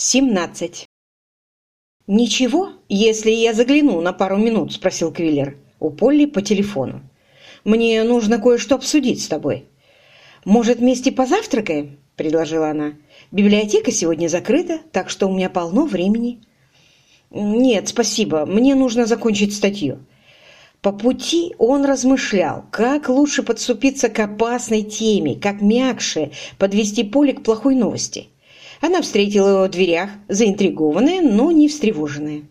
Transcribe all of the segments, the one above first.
17. «Ничего, если я загляну на пару минут?» – спросил Квиллер у Полли по телефону. «Мне нужно кое-что обсудить с тобой». «Может, вместе позавтракаем?» – предложила она. «Библиотека сегодня закрыта, так что у меня полно времени». «Нет, спасибо. Мне нужно закончить статью». По пути он размышлял, как лучше подступиться к опасной теме, как мягче подвести Поле к плохой новости – она встретила его в дверях, заинтригованная, но не встревоженная.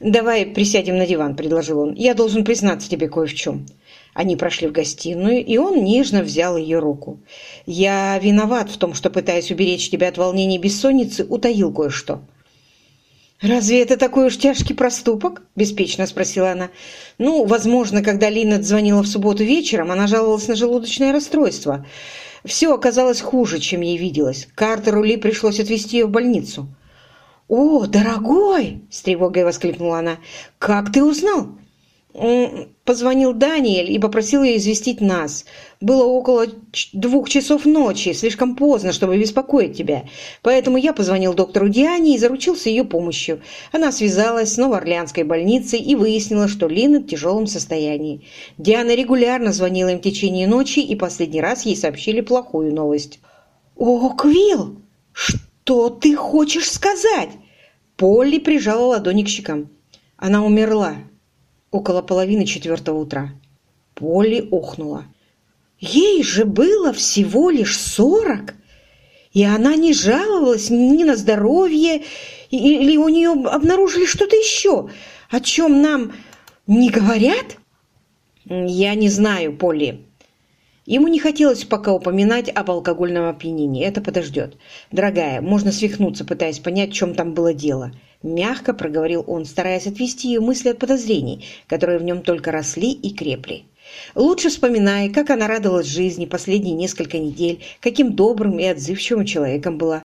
«Давай присядем на диван», — предложил он. «Я должен признаться тебе кое в чем». Они прошли в гостиную, и он нежно взял ее руку. «Я виноват в том, что, пытаясь уберечь тебя от волнений и бессонницы, утаил кое-что». «Разве это такой уж тяжкий проступок?» – беспечно спросила она. «Ну, возможно, когда Лина звонила в субботу вечером, она жаловалась на желудочное расстройство. Все оказалось хуже, чем ей виделось. Картеру Ли пришлось отвезти ее в больницу. «О, дорогой!» – с тревогой воскликнула она. «Как ты узнал?» Позвонил Даниэль и попросил ее известить нас. Было около двух часов ночи, слишком поздно, чтобы беспокоить тебя. Поэтому я позвонил доктору Диане и заручился ее помощью. Она связалась с Новоорлеанской больницей и выяснила, что Лина в тяжелом состоянии. Диана регулярно звонила им в течение ночи, и последний раз ей сообщили плохую новость. «О, Квилл, что ты хочешь сказать?» Полли прижала ладони к щекам. «Она умерла», около половины четвертого утра. Полли охнула. Ей же было всего лишь сорок, и она не жаловалась ни на здоровье, или у нее обнаружили что-то еще, о чем нам не говорят? Я не знаю, Полли. Ему не хотелось пока упоминать об алкогольном опьянении. Это подождет. Дорогая, можно свихнуться, пытаясь понять, в чем там было дело. Мягко проговорил он, стараясь отвести ее мысли от подозрений, которые в нем только росли и крепли. Лучше вспоминая, как она радовалась жизни последние несколько недель, каким добрым и отзывчивым человеком была.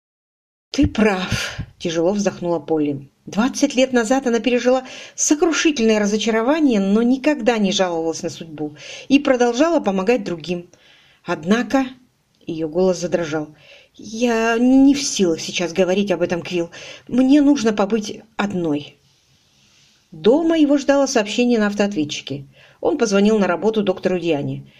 «Ты прав», – тяжело вздохнула Полли. «Двадцать лет назад она пережила сокрушительное разочарование, но никогда не жаловалась на судьбу и продолжала помогать другим. Однако...» – ее голос задрожал – «Я не в силах сейчас говорить об этом, Квилл. Мне нужно побыть одной». Дома его ждало сообщение на автоответчике. Он позвонил на работу доктору Диане.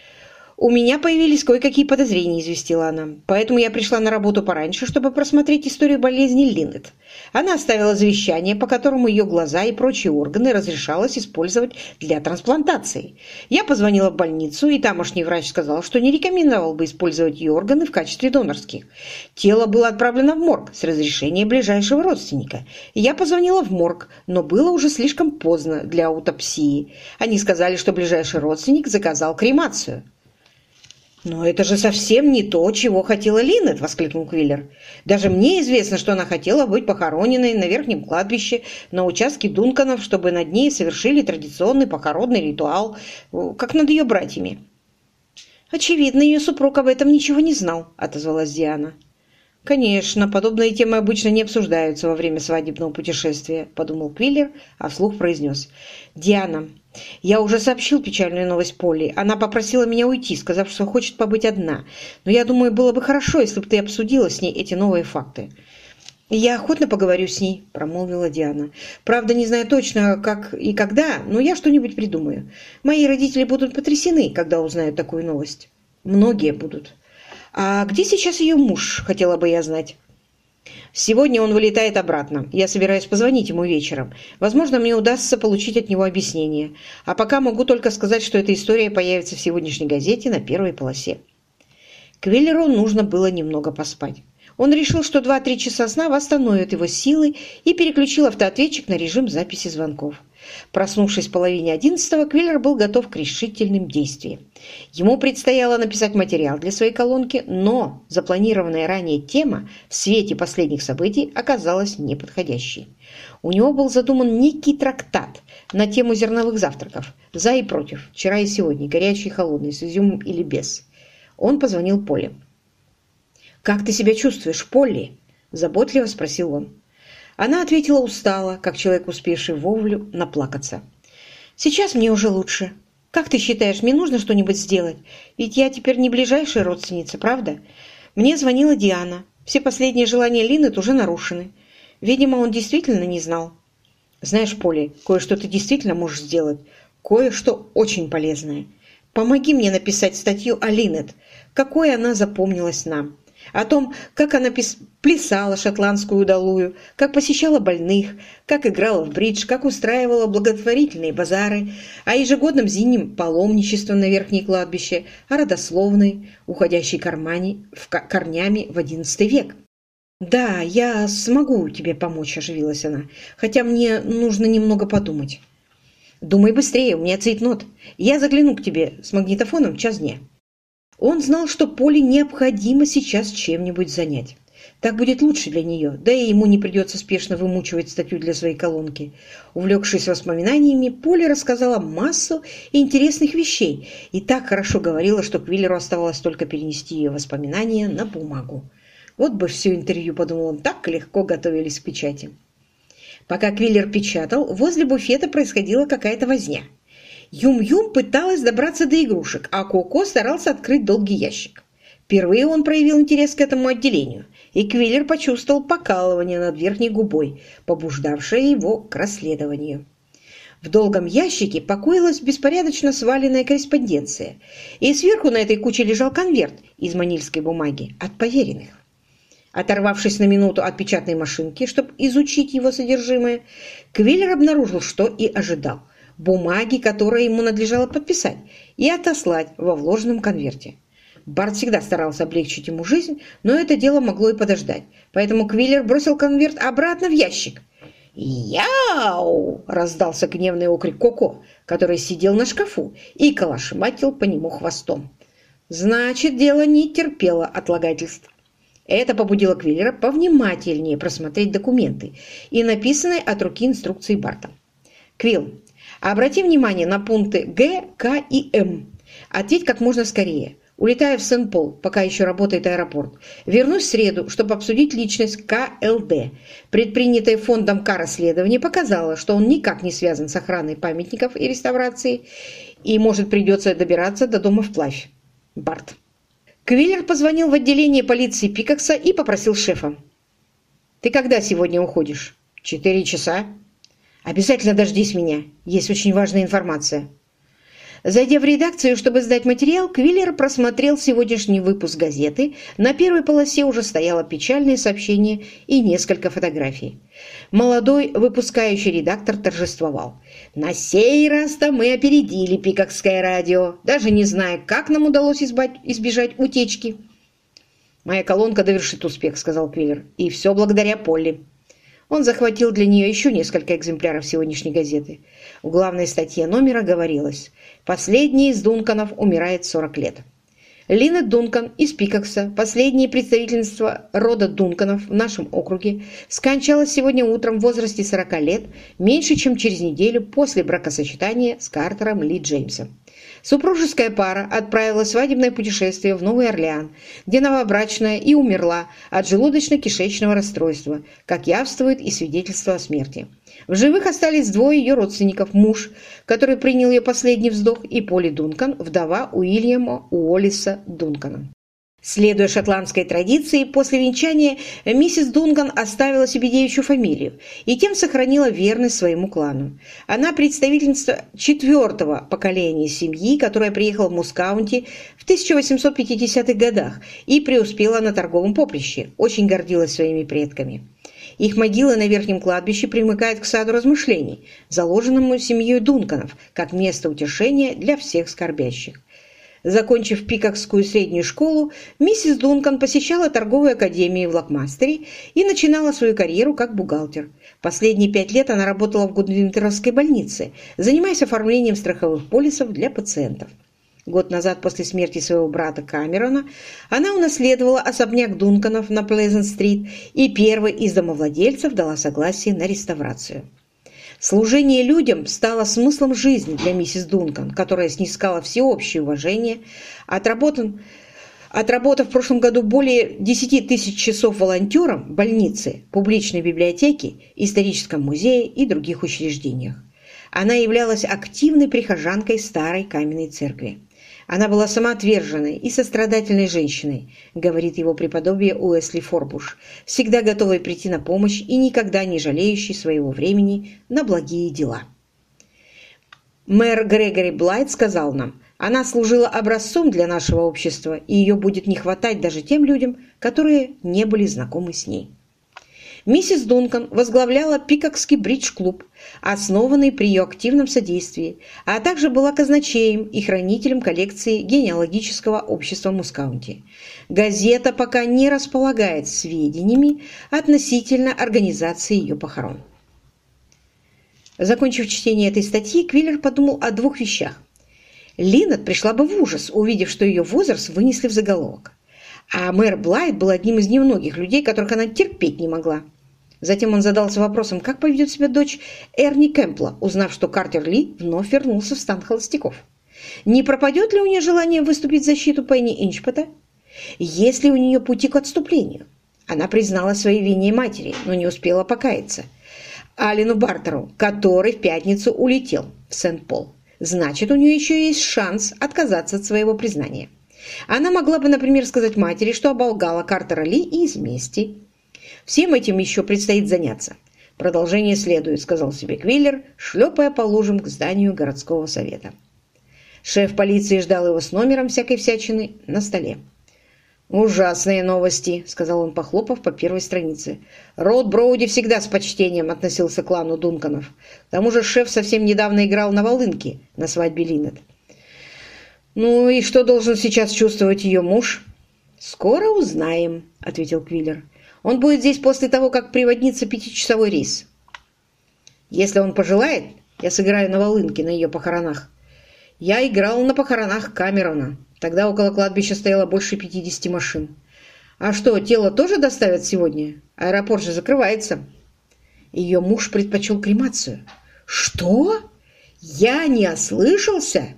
«У меня появились кое-какие подозрения», – известила она. «Поэтому я пришла на работу пораньше, чтобы просмотреть историю болезни Линнет. Она оставила завещание, по которому ее глаза и прочие органы разрешалось использовать для трансплантации. Я позвонила в больницу, и тамошний врач сказал, что не рекомендовал бы использовать ее органы в качестве донорских. Тело было отправлено в морг с разрешения ближайшего родственника. Я позвонила в морг, но было уже слишком поздно для аутопсии. Они сказали, что ближайший родственник заказал кремацию. «Но это же совсем не то, чего хотела Линнет!» – воскликнул Квиллер. «Даже мне известно, что она хотела быть похороненной на верхнем кладбище, на участке Дунканов, чтобы над ней совершили традиционный похоронный ритуал, как над ее братьями». «Очевидно, ее супруг об этом ничего не знал», – отозвалась Диана. «Конечно, подобные темы обычно не обсуждаются во время свадебного путешествия», – подумал Квиллер, а вслух произнес. «Диана, я уже сообщил печальную новость Полли. Она попросила меня уйти, сказав, что хочет побыть одна. Но я думаю, было бы хорошо, если бы ты обсудила с ней эти новые факты». «Я охотно поговорю с ней», – промолвила Диана. «Правда, не знаю точно, как и когда, но я что-нибудь придумаю. Мои родители будут потрясены, когда узнают такую новость. Многие будут». «А где сейчас ее муж?» – хотела бы я знать. «Сегодня он вылетает обратно. Я собираюсь позвонить ему вечером. Возможно, мне удастся получить от него объяснение. А пока могу только сказать, что эта история появится в сегодняшней газете на первой полосе». Квиллеру нужно было немного поспать. Он решил, что 2-3 часа сна восстановят его силы и переключил автоответчик на режим записи звонков. Проснувшись в половине одиннадцатого, Квиллер был готов к решительным действиям. Ему предстояло написать материал для своей колонки, но запланированная ранее тема в свете последних событий оказалась неподходящей. У него был задуман некий трактат на тему зерновых завтраков «За и против», «Вчера и сегодня», «Горячий и холодный», «С изюмом или без». Он позвонил Поле. «Как ты себя чувствуешь, Полли?» – заботливо спросил он. Она ответила устало, как человек, успевший вовлю наплакаться. «Сейчас мне уже лучше. Как ты считаешь, мне нужно что-нибудь сделать? Ведь я теперь не ближайшая родственница, правда? Мне звонила Диана. Все последние желания Линнет уже нарушены. Видимо, он действительно не знал. Знаешь, Поли, кое-что ты действительно можешь сделать. Кое-что очень полезное. Помоги мне написать статью о Линет, какой она запомнилась нам о том, как она плясала шотландскую удалую, как посещала больных, как играла в бридж, как устраивала благотворительные базары, о ежегодном зимнем паломничестве на верхнее кладбище, о родословной, уходящей кармане, в корнями в XI век. «Да, я смогу тебе помочь», – оживилась она, «хотя мне нужно немного подумать». «Думай быстрее, у меня цейтнот. Я загляну к тебе с магнитофоном в час дня». Он знал, что Поле необходимо сейчас чем-нибудь занять. Так будет лучше для нее, да и ему не придется спешно вымучивать статью для своей колонки. Увлекшись воспоминаниями, Поле рассказала массу интересных вещей и так хорошо говорила, что Квиллеру оставалось только перенести ее воспоминания на бумагу. Вот бы все интервью, подумал он, так легко готовились к печати. Пока Квиллер печатал, возле буфета происходила какая-то возня – Юм-Юм пыталась добраться до игрушек, а Коко старался открыть долгий ящик. Впервые он проявил интерес к этому отделению, и Квиллер почувствовал покалывание над верхней губой, побуждавшее его к расследованию. В долгом ящике покоилась беспорядочно сваленная корреспонденция, и сверху на этой куче лежал конверт из манильской бумаги от поверенных. Оторвавшись на минуту от печатной машинки, чтобы изучить его содержимое, Квиллер обнаружил, что и ожидал бумаги, которые ему надлежало подписать, и отослать во вложенном конверте. Барт всегда старался облегчить ему жизнь, но это дело могло и подождать, поэтому Квиллер бросил конверт обратно в ящик. «Яу!» – раздался гневный окрик Коко, который сидел на шкафу и калашматил по нему хвостом. Значит, дело не терпело отлагательств. Это побудило Квиллера повнимательнее просмотреть документы и написанные от руки инструкции Барта. «Квилл, Обрати внимание на пункты Г, К и М. Ответь как можно скорее. Улетаю в Сен-Пол, пока еще работает аэропорт. Вернусь в среду, чтобы обсудить личность КЛД. Предпринятое фондом К расследование показало, что он никак не связан с охраной памятников и реставрацией, и, может, придется добираться до дома вплавь. Барт. Квиллер позвонил в отделение полиции Пикакса и попросил шефа. «Ты когда сегодня уходишь?» «Четыре часа». Обязательно дождись меня. Есть очень важная информация. Зайдя в редакцию, чтобы сдать материал, Квиллер просмотрел сегодняшний выпуск газеты. На первой полосе уже стояло печальное сообщение и несколько фотографий. Молодой выпускающий редактор торжествовал. «На сей раз-то мы опередили Пикокское радио, даже не зная, как нам удалось избежать утечки». «Моя колонка довершит успех», — сказал Квиллер. «И все благодаря Полли». Он захватил для нее еще несколько экземпляров сегодняшней газеты. В главной статье номера говорилось «Последний из Дунканов умирает 40 лет». Лина Дункан из Пикакса, последнее представительство рода Дунканов в нашем округе, скончалась сегодня утром в возрасте 40 лет, меньше чем через неделю после бракосочетания с Картером Ли Джеймсом. Супружеская пара отправилась в свадебное путешествие в Новый Орлеан, где новобрачная и умерла от желудочно-кишечного расстройства, как явствует и свидетельство о смерти. В живых остались двое ее родственников, муж, который принял ее последний вздох, и Поли Дункан, вдова Уильяма Уоллиса Дункана. Следуя шотландской традиции, после венчания миссис Дунган оставила себе девичью фамилию и тем сохранила верность своему клану. Она представительница четвертого поколения семьи, которая приехала в Мускаунти в 1850-х годах и преуспела на торговом поприще, очень гордилась своими предками. Их могилы на верхнем кладбище примыкают к саду размышлений, заложенному семьей Дунканов, как место утешения для всех скорбящих. Закончив Пикокскую среднюю школу, миссис Дункан посещала торговую академию в Лакмастере и начинала свою карьеру как бухгалтер. Последние пять лет она работала в Гудвинтеровской больнице, занимаясь оформлением страховых полисов для пациентов. Год назад, после смерти своего брата Камерона, она унаследовала особняк Дунканов на Плезент-стрит и первой из домовладельцев дала согласие на реставрацию. Служение людям стало смыслом жизни для миссис Дункан, которая снискала всеобщее уважение, отработан, отработав в прошлом году более 10 тысяч часов волонтером в больнице, публичной библиотеке, историческом музее и других учреждениях. Она являлась активной прихожанкой старой каменной церкви. Она была самоотверженной и сострадательной женщиной, говорит его преподобие Уэсли Форбуш, всегда готовой прийти на помощь и никогда не жалеющей своего времени на благие дела. Мэр Грегори Блайт сказал нам, она служила образцом для нашего общества, и ее будет не хватать даже тем людям, которые не были знакомы с ней. Миссис Дункан возглавляла Пикокский бридж-клуб, основанный при ее активном содействии, а также была казначеем и хранителем коллекции генеалогического общества Мускаунти. Газета пока не располагает сведениями относительно организации ее похорон. Закончив чтение этой статьи, Квиллер подумал о двух вещах. Линнет пришла бы в ужас, увидев, что ее возраст вынесли в заголовок. А мэр Блайт был одним из немногих людей, которых она терпеть не могла. Затем он задался вопросом, как поведет себя дочь Эрни Кэмпла, узнав, что Картер Ли вновь вернулся в стан холостяков. Не пропадет ли у нее желание выступить в защиту Пенни Инчпота? Есть ли у нее пути к отступлению? Она признала своей вине матери, но не успела покаяться. Алину Бартеру, который в пятницу улетел в Сент-Пол. Значит, у нее еще есть шанс отказаться от своего признания. Она могла бы, например, сказать матери, что оболгала Картера Ли из мести. Всем этим еще предстоит заняться. Продолжение следует, сказал себе Квиллер, шлепая по лужам к зданию городского совета. Шеф полиции ждал его с номером всякой всячины на столе. «Ужасные новости», — сказал он, похлопав по первой странице. «Род Броуди всегда с почтением относился к клану Дунканов. К тому же шеф совсем недавно играл на волынке на свадьбе Линнет. «Ну и что должен сейчас чувствовать ее муж?» «Скоро узнаем», — ответил Квиллер. «Он будет здесь после того, как приводнится пятичасовой рейс. Если он пожелает, я сыграю на волынке на ее похоронах. Я играл на похоронах Камерона. Тогда около кладбища стояло больше 50 машин. А что, тело тоже доставят сегодня? Аэропорт же закрывается». Ее муж предпочел кремацию. «Что? Я не ослышался?»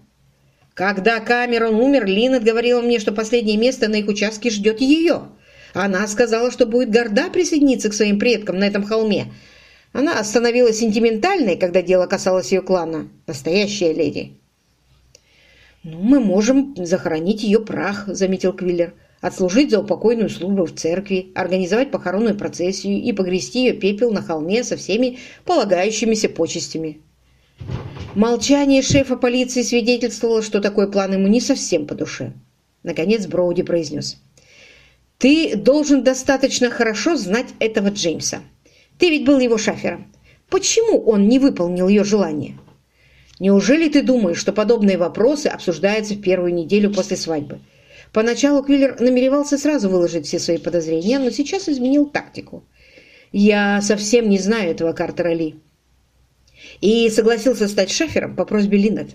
Когда Камерон умер, Линнет говорила мне, что последнее место на их участке ждет ее. Она сказала, что будет горда присоединиться к своим предкам на этом холме. Она становилась сентиментальной, когда дело касалось ее клана. Настоящая леди. «Ну, мы можем захоронить ее прах», — заметил Квиллер. «Отслужить за упокойную службу в церкви, организовать похоронную процессию и погрести ее пепел на холме со всеми полагающимися почестями». Молчание шефа полиции свидетельствовало, что такой план ему не совсем по душе. Наконец Броуди произнес. «Ты должен достаточно хорошо знать этого Джеймса. Ты ведь был его шафером. Почему он не выполнил ее желание? Неужели ты думаешь, что подобные вопросы обсуждаются в первую неделю после свадьбы?» Поначалу Квиллер намеревался сразу выложить все свои подозрения, но сейчас изменил тактику. «Я совсем не знаю этого Картера Ли и согласился стать шафером по просьбе Линнет.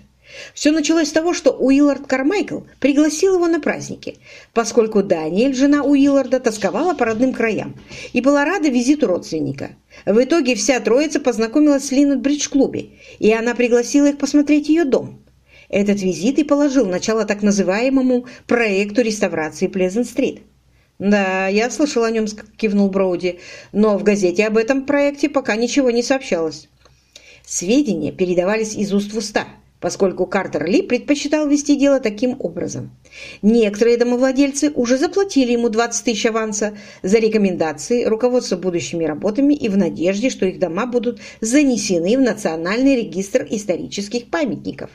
Все началось с того, что Уиллард Кармайкл пригласил его на праздники, поскольку Даниэль, жена Уилларда, тосковала по родным краям и была рада визиту родственника. В итоге вся троица познакомилась с Линнет бридж-клубе, и она пригласила их посмотреть ее дом. Этот визит и положил начало так называемому проекту реставрации Плезент-стрит. «Да, я слышал о нем», – кивнул Броуди, – «но в газете об этом проекте пока ничего не сообщалось». Сведения передавались из уст в уста, поскольку Картер Ли предпочитал вести дело таким образом. Некоторые домовладельцы уже заплатили ему 20 тысяч аванса за рекомендации руководства будущими работами и в надежде, что их дома будут занесены в Национальный регистр исторических памятников.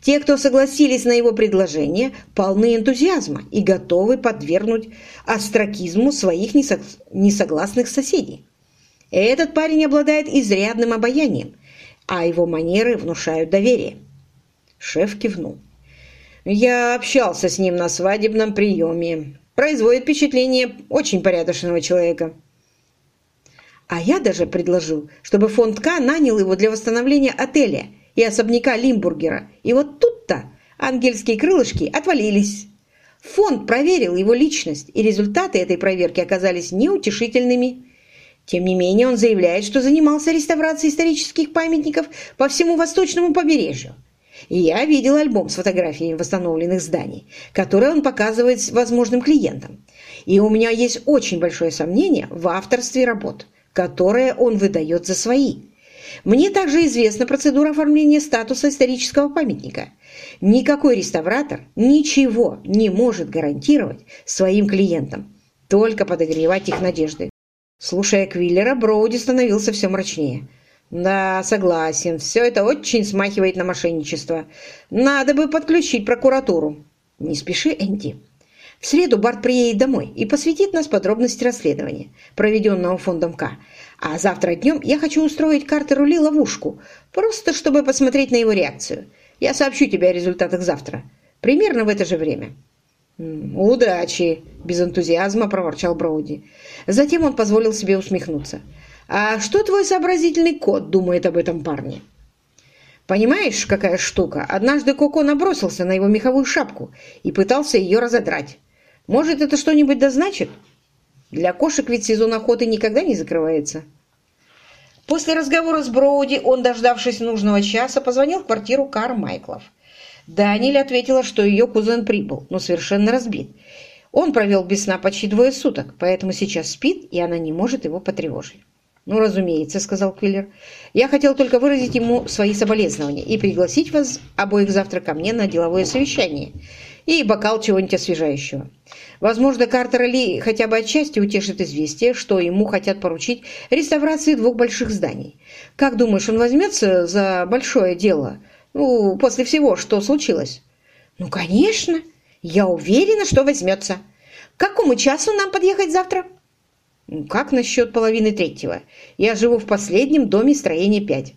Те, кто согласились на его предложение, полны энтузиазма и готовы подвергнуть астракизму своих несогласных соседей. Этот парень обладает изрядным обаянием – а его манеры внушают доверие. Шеф кивнул. Я общался с ним на свадебном приеме. Производит впечатление очень порядочного человека. А я даже предложил, чтобы фонд К нанял его для восстановления отеля и особняка Лимбургера. И вот тут-то ангельские крылышки отвалились. Фонд проверил его личность, и результаты этой проверки оказались неутешительными. Тем не менее, он заявляет, что занимался реставрацией исторических памятников по всему восточному побережью. Я видел альбом с фотографиями восстановленных зданий, которые он показывает возможным клиентам. И у меня есть очень большое сомнение в авторстве работ, которые он выдает за свои. Мне также известна процедура оформления статуса исторического памятника. Никакой реставратор ничего не может гарантировать своим клиентам, только подогревать их надежды. Слушая Квиллера, Броуди становился все мрачнее. «Да, согласен, все это очень смахивает на мошенничество. Надо бы подключить прокуратуру». «Не спеши, Энди. В среду Барт приедет домой и посвятит нас подробности расследования, проведенного фондом К. А завтра днем я хочу устроить Картеру Ли ловушку, просто чтобы посмотреть на его реакцию. Я сообщу тебе о результатах завтра, примерно в это же время». «Удачи!» – без энтузиазма проворчал Броуди. Затем он позволил себе усмехнуться. «А что твой сообразительный кот думает об этом парне?» «Понимаешь, какая штука? Однажды Коко набросился на его меховую шапку и пытался ее разодрать. Может, это что-нибудь да значит? Для кошек ведь сезон охоты никогда не закрывается». После разговора с Броуди он, дождавшись нужного часа, позвонил в квартиру Кармайклов. Даниэль ответила, что ее кузен прибыл, но совершенно разбит. Он провел без сна почти двое суток, поэтому сейчас спит, и она не может его потревожить. «Ну, разумеется», — сказал Квиллер. «Я хотел только выразить ему свои соболезнования и пригласить вас обоих завтра ко мне на деловое совещание и бокал чего-нибудь освежающего. Возможно, Картер Ли хотя бы отчасти утешит известие, что ему хотят поручить реставрации двух больших зданий. Как думаешь, он возьмется за большое дело?» Ну, после всего, что случилось. Ну, конечно. Я уверена, что возьмется. К какому часу нам подъехать завтра? Как насчет половины третьего? Я живу в последнем доме строения 5.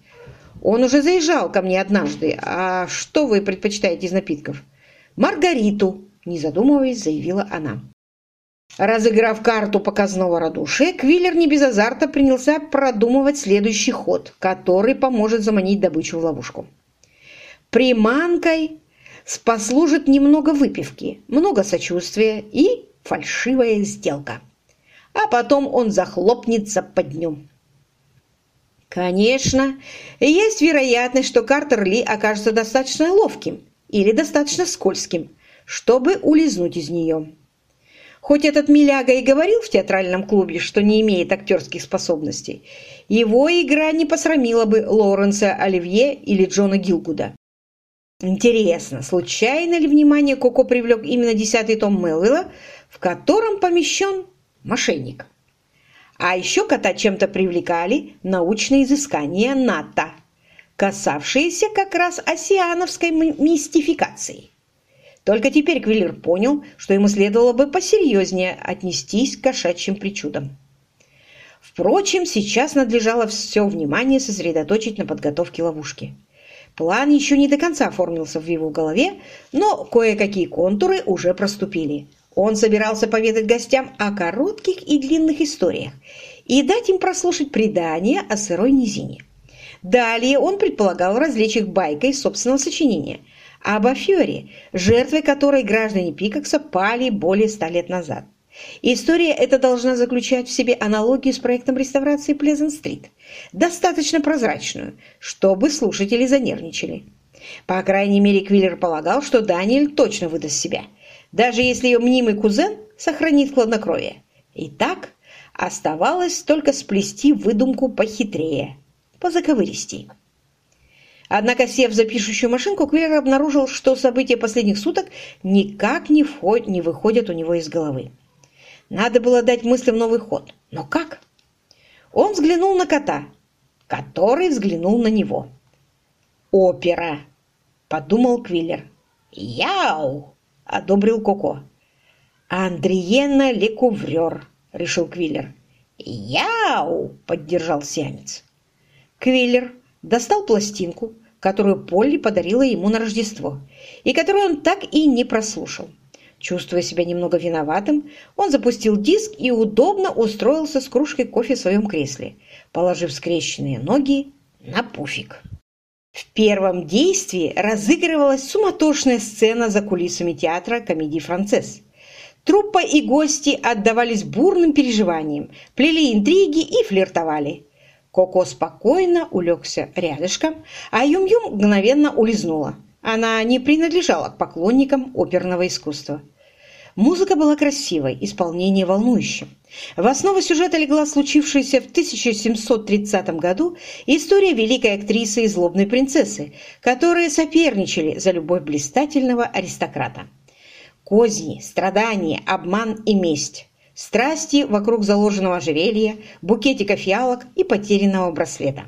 Он уже заезжал ко мне однажды. А что вы предпочитаете из напитков? Маргариту, не задумываясь, заявила она. Разыграв карту показного радушия, Квиллер не без азарта принялся продумывать следующий ход, который поможет заманить добычу в ловушку. Приманкой послужит немного выпивки, много сочувствия и фальшивая сделка. А потом он захлопнется под днем. Конечно, есть вероятность, что Картер Ли окажется достаточно ловким или достаточно скользким, чтобы улизнуть из нее. Хоть этот миляга и говорил в театральном клубе, что не имеет актерских способностей, его игра не посрамила бы Лоуренса Оливье или Джона Гилгуда. Интересно, случайно ли внимание Коко привлек именно десятый том Мелвилла, в котором помещен мошенник? А еще кота чем-то привлекали научные изыскания НАТО, касавшиеся как раз осиановской мистификации. Только теперь Квиллер понял, что ему следовало бы посерьезнее отнестись к кошачьим причудам. Впрочем, сейчас надлежало все внимание сосредоточить на подготовке ловушки. План еще не до конца оформился в его голове, но кое-какие контуры уже проступили. Он собирался поведать гостям о коротких и длинных историях и дать им прослушать предания о сырой низине. Далее он предполагал развлечь их байкой собственного сочинения об афере, жертвой которой граждане Пикакса пали более ста лет назад. История эта должна заключать в себе аналогию с проектом реставрации Плезент-стрит, достаточно прозрачную, чтобы слушатели занервничали. По крайней мере, Квиллер полагал, что Даниэль точно выдаст себя, даже если ее мнимый кузен сохранит хладнокровие. Итак, оставалось только сплести выдумку похитрее, позаковыристей. Однако, сев за пишущую машинку, Квиллер обнаружил, что события последних суток никак не, вход, не выходят у него из головы. Надо было дать мыслям новый ход. Но как? Он взглянул на кота, который взглянул на него. «Опера!» – подумал Квиллер. «Яу!» – одобрил Коко. «Андриена Лекуврер», – решил Квиллер. «Яу!» – поддержал сиамец. Квиллер достал пластинку, которую Полли подарила ему на Рождество, и которую он так и не прослушал. Чувствуя себя немного виноватым, он запустил диск и удобно устроился с кружкой кофе в своем кресле, положив скрещенные ноги на пуфик. В первом действии разыгрывалась суматошная сцена за кулисами театра комедии «Францесс». Труппа и гости отдавались бурным переживаниям, плели интриги и флиртовали. Коко спокойно улегся рядышком, а Юм-Юм мгновенно улизнула. Она не принадлежала к поклонникам оперного искусства. Музыка была красивой, исполнение волнующим. В основу сюжета легла случившаяся в 1730 году история великой актрисы и злобной принцессы, которые соперничали за любовь блистательного аристократа. Козни, страдания, обман и месть. Страсти вокруг заложенного ожерелья, букетика фиалок и потерянного браслета.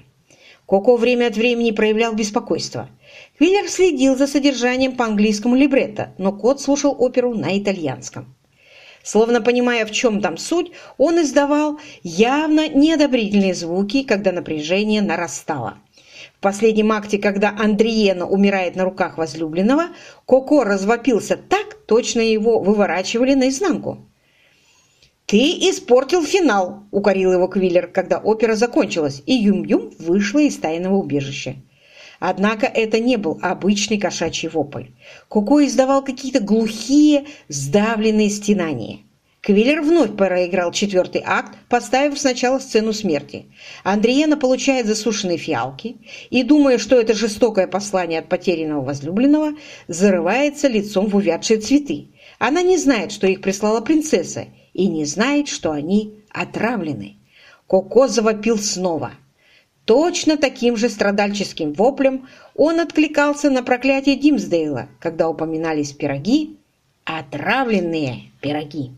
Коко время от времени проявлял беспокойство. Квиллер следил за содержанием по английскому либретто, но кот слушал оперу на итальянском. Словно понимая, в чем там суть, он издавал явно неодобрительные звуки, когда напряжение нарастало. В последнем акте, когда Андриена умирает на руках возлюбленного, Коко развопился так, точно его выворачивали наизнанку. «Ты испортил финал!» – укорил его Квиллер, когда опера закончилась, и Юм-Юм вышла из тайного убежища. Однако это не был обычный кошачий вопль. Коко издавал какие-то глухие, сдавленные стенания. Квиллер вновь проиграл четвертый акт, поставив сначала сцену смерти. Андриена получает засушенные фиалки и, думая, что это жестокое послание от потерянного возлюбленного, зарывается лицом в увядшие цветы. Она не знает, что их прислала принцесса, и не знает, что они отравлены. Коко завопил снова. Точно таким же страдальческим воплем он откликался на проклятие Димсдейла, когда упоминались пироги, отравленные пироги.